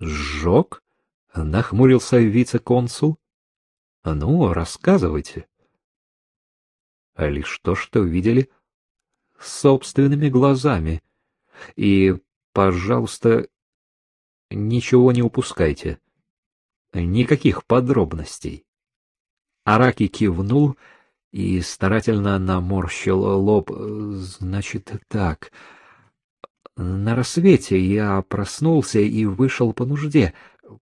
Сжег? Нахмурился вице-консул. Ну, рассказывайте. А лишь то, что видели собственными глазами. И, пожалуйста, ничего не упускайте. Никаких подробностей. Араки кивнул и старательно наморщил лоб. Значит, так. На рассвете я проснулся и вышел по нужде,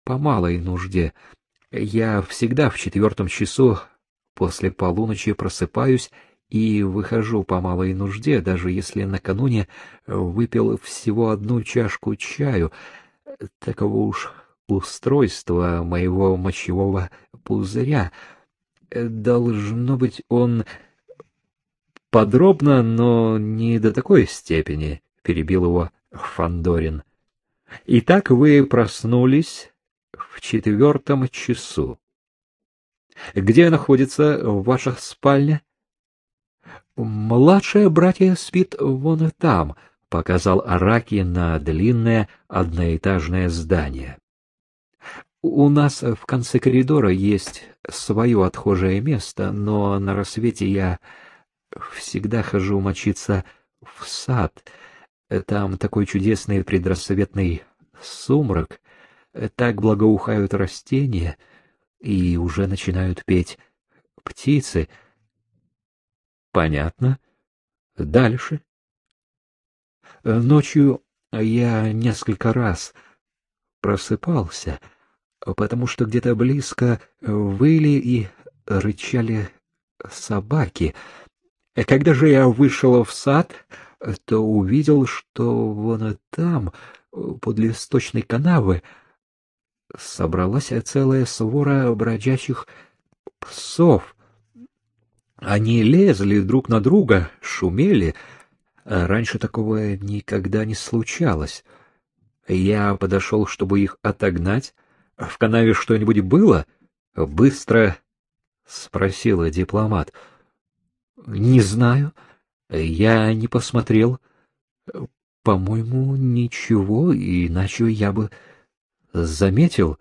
по малой нужде. Я всегда в четвертом часу после полуночи просыпаюсь и выхожу по малой нужде, даже если накануне выпил всего одну чашку чаю. Таково уж устройство моего мочевого пузыря. Должно быть, он подробно, но не до такой степени, — перебил его Фандорин. Итак, вы проснулись в четвертом часу. Где находится ваша спальня? Младшее братья спит вон там, — показал Араки на длинное одноэтажное здание. У нас в конце коридора есть свое отхожее место, но на рассвете я всегда хожу мочиться в сад. Там такой чудесный предрассветный сумрак, так благоухают растения, и уже начинают петь птицы. Понятно. Дальше. Ночью я несколько раз просыпался — потому что где-то близко выли и рычали собаки. Когда же я вышел в сад, то увидел, что вон там, подле сточной канавы, собралась целая свора бродячих псов. Они лезли друг на друга, шумели. Раньше такого никогда не случалось. Я подошел, чтобы их отогнать, в канаве что-нибудь было? Быстро спросила дипломат. Не знаю. Я не посмотрел. По-моему, ничего, иначе я бы заметил.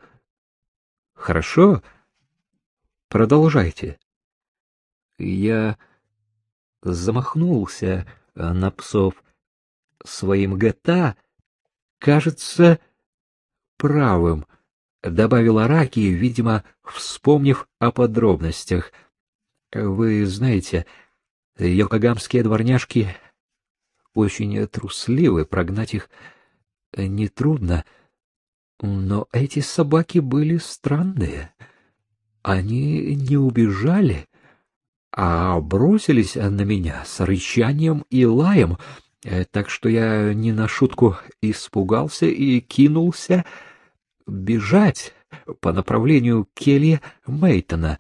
Хорошо. Продолжайте. Я замахнулся на псов своим ГТА, кажется, правым —— добавил Араки, видимо, вспомнив о подробностях. — Вы знаете, йокогамские дворняжки очень трусливы, прогнать их нетрудно. Но эти собаки были странные. Они не убежали, а бросились на меня с рычанием и лаем, так что я не на шутку испугался и кинулся бежать по направлению к келье Мейтона.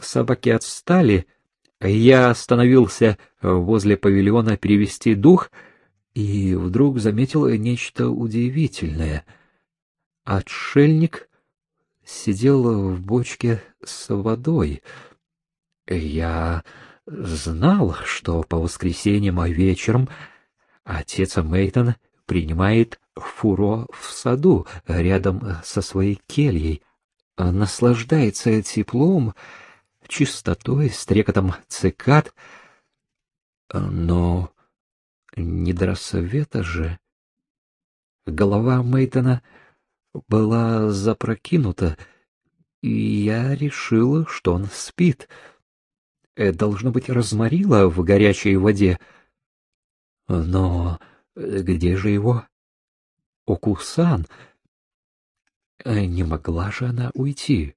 Собаки отстали, я остановился возле павильона перевести дух и вдруг заметил нечто удивительное. Отшельник сидел в бочке с водой. Я знал, что по воскресеньям вечером отец Мейтон принимает Фуро в саду, рядом со своей кельей, наслаждается теплом, чистотой, стрекотом цикад, но не до рассвета же. Голова Мейтона была запрокинута, и я решила, что он спит. Должно быть, разморило в горячей воде. Но где же его Окусан. Э, не могла же она уйти.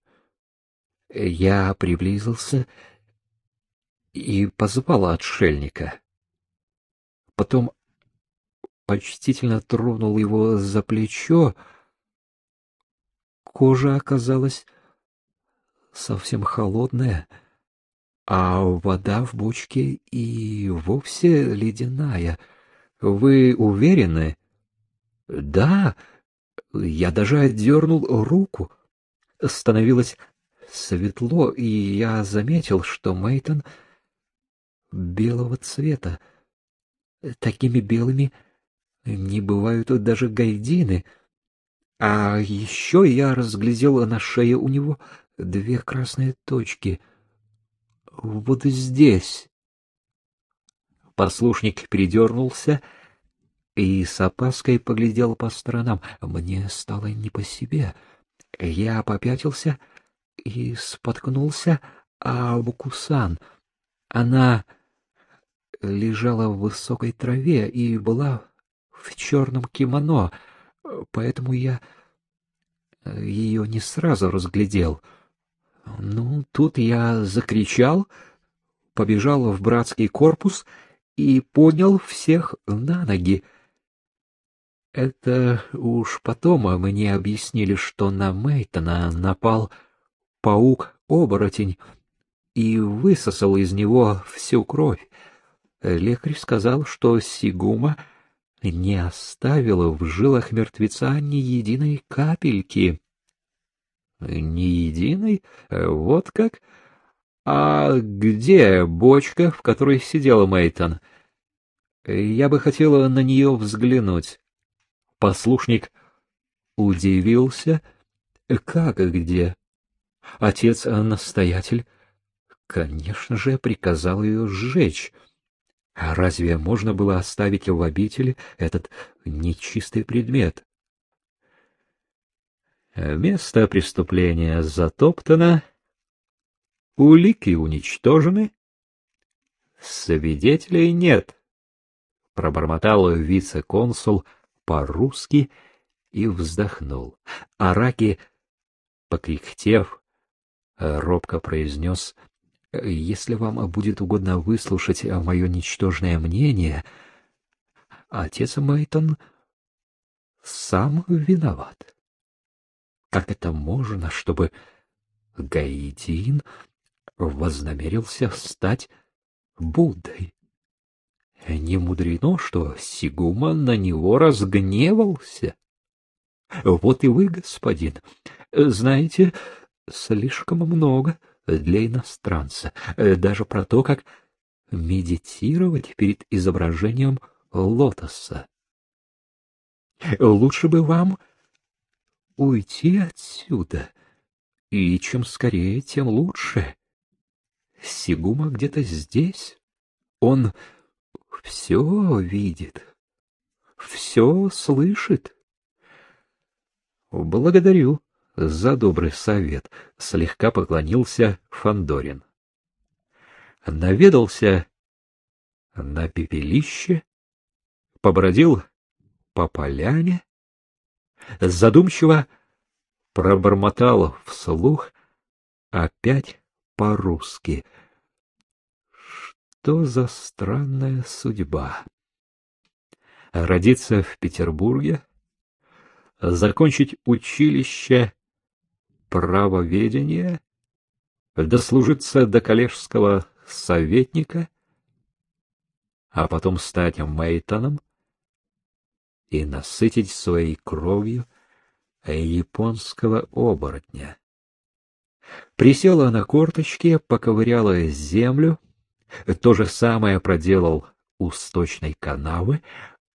Я приблизился и позвал отшельника. Потом почтительно тронул его за плечо. Кожа оказалась совсем холодная, а вода в бочке и вовсе ледяная. Вы уверены? Да, я даже отдернул руку. Становилось светло, и я заметил, что Мейтон белого цвета. Такими белыми не бывают даже гайдины. А еще я разглядела на шее у него две красные точки. Вот здесь. Послушник передернулся и с опаской поглядел по сторонам. Мне стало не по себе. Я попятился и споткнулся а Букусан. Она лежала в высокой траве и была в черном кимоно, поэтому я ее не сразу разглядел. Ну, тут я закричал, побежал в братский корпус и поднял всех на ноги. Это уж потом мне объяснили, что на Мейтона напал паук-оборотень и высосал из него всю кровь. Лекарь сказал, что Сигума не оставила в жилах мертвеца ни единой капельки. Ни единой? Вот как? А где бочка, в которой сидела Мейтон? Я бы хотела на нее взглянуть. Послушник удивился. Как где? Отец-настоятель, конечно же, приказал ее сжечь. А разве можно было оставить в обители этот нечистый предмет? Место преступления затоптано, улики уничтожены, свидетелей нет, — пробормотал вице-консул по-русски и вздохнул. Араки, покряхтев, робко произнес — если вам будет угодно выслушать мое ничтожное мнение, отец Мейтон сам виноват. Как это можно, чтобы Гаидин вознамерился стать Буддой? Не мудрено, что Сигума на него разгневался. Вот и вы, господин, знаете слишком много для иностранца, э, даже про то, как медитировать перед изображением лотоса. Лучше бы вам уйти отсюда, и чем скорее, тем лучше. Сигума где-то здесь. Он все видит, все слышит. Благодарю за добрый совет, слегка поклонился Фандорин. Наведался на пепелище, побродил по поляне, задумчиво пробормотал вслух опять по-русски. Что за странная судьба? Родиться в Петербурге, закончить училище правоведения, дослужиться до коллежского советника, а потом стать Мейтоном и насытить своей кровью японского оборотня. Присела на корточки, поковыряла землю, то же самое проделал у сточной канавы,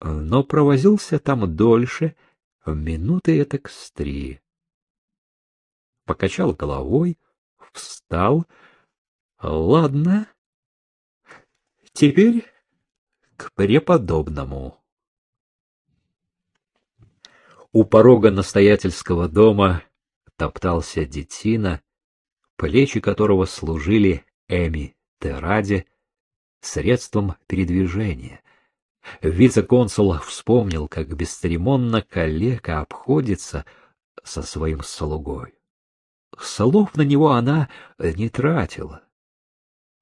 но провозился там дольше, минуты этак с три покачал головой, встал. Ладно. Теперь к преподобному. У порога настоятельского дома топтался детина, плечи которого служили Эми Тераде средством передвижения. Вице-консул вспомнил, как бесцеремонно коллега обходится со своим слугой слов на него она не тратила.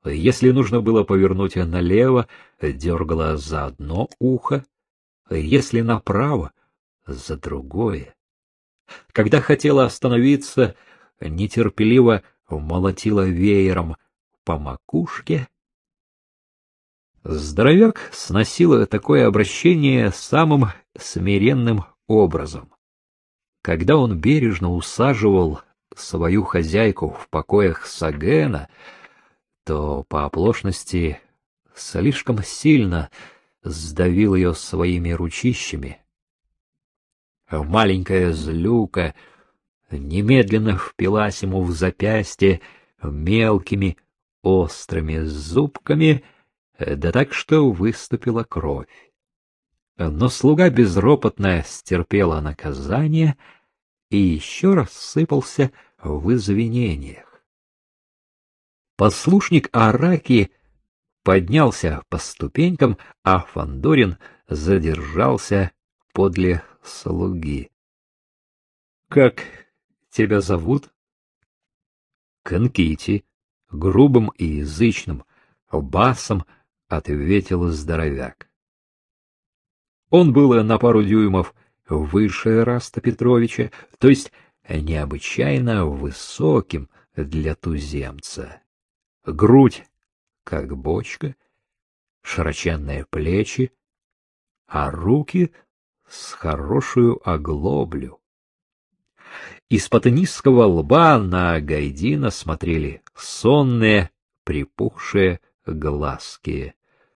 Если нужно было повернуть налево, дергала за одно ухо, если направо — за другое. Когда хотела остановиться, нетерпеливо молотила веером по макушке. Здоровяк сносила такое обращение самым смиренным образом. Когда он бережно усаживал свою хозяйку в покоях Сагена, то по оплошности слишком сильно сдавил ее своими ручищами. маленькая злюка немедленно впилась ему в запястье мелкими острыми зубками, да так что выступила кровь. Но слуга безропотно стерпела наказание и еще раз сыпался в извинениях. Послушник Араки поднялся по ступенькам, а Фандорин задержался подле слуги. — Как тебя зовут? — Конкити, грубым и язычным басом ответил здоровяк. Он был на пару дюймов выше Раста Петровича, то есть необычайно высоким для туземца. Грудь, как бочка, широченные плечи, а руки с хорошую оглоблю. Из-под низкого лба на Гайдина смотрели сонные, припухшие глазки.